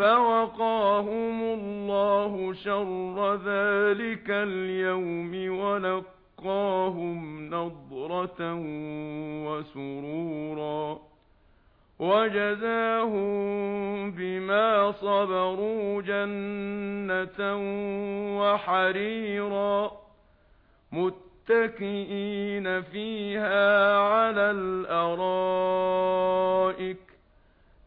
فَوَقَاهُمُ اللَّهُ شَرَّ ذَلِكَ الْيَوْمِ وَلَقَّاهُمْ نَضْرَةً وَسُرُورًا وَجَزَاهُم بِمَا صَبَرُوا جَنَّةً وَحَرِيرًا مُتَّكِئِينَ فِيهَا عَلَى الْأَرَائِكِ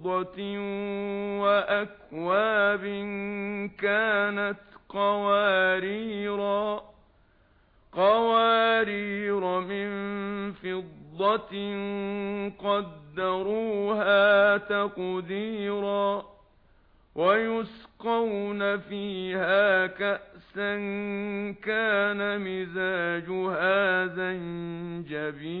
فِضَّةٍ وَأَكْوَابٍ كَانَتْ قَوَارِيرَا قَوَارِيرَ مِنْ فِضَّةٍ قَدَّرُوهَا تَقْدِيرًا وَيُسْقَوْنَ فِيهَا كَأْسًا كَانَ مِزَاجُهَا زَنْجَبِيلًا.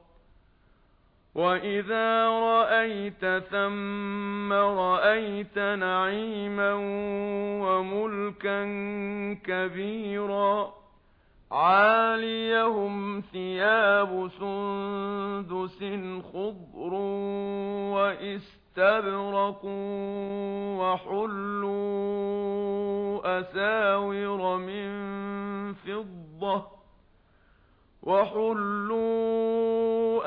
وَإِذَا رَأَيْتَ ثَمَّ رَأَيْتَ نَعِيمًا وَمُلْكًا كَبِيرًا عَالِيَهُمْ ثِيَابُ سُنْدُسٍ خُضْرٌ وَإِسْتَبْرَقٌ وَحُلُّوا أَسَاوِرَ مِنْ فِضَّةٍ وَحُلُّوا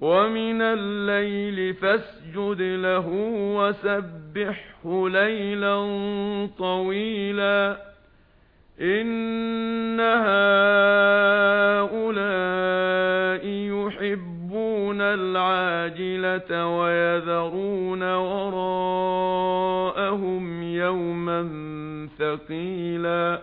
وَمِنَ اللَّيْلِ فَاسْجُدْ لَهُ وَسَبِّحْهُ لَيْلًا طَوِيلًا إِنَّ هَؤُلَاءِ يُحِبُّونَ الْعَاجِلَةَ وَيَذَرُونَ وَرَاءَهُمْ يَوْمًا ثَقِيلًا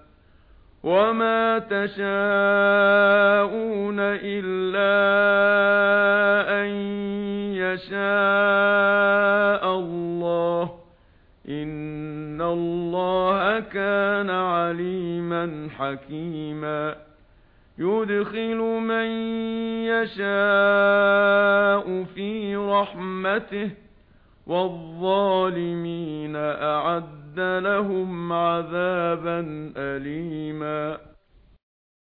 وَمَا تَشَاءُونَ إِلَّا أَن يَشَاءَ اللَّهُ إِنَّ اللَّهَ كَانَ عَلِيمًا حَكِيمًا يُدْخِلُ مَن يَشَاءُ فِي رَحْمَتِهِ وَالظَّالِمِينَ أَعَدَّ لَهُمْ عَذَابًا أَلِيمًا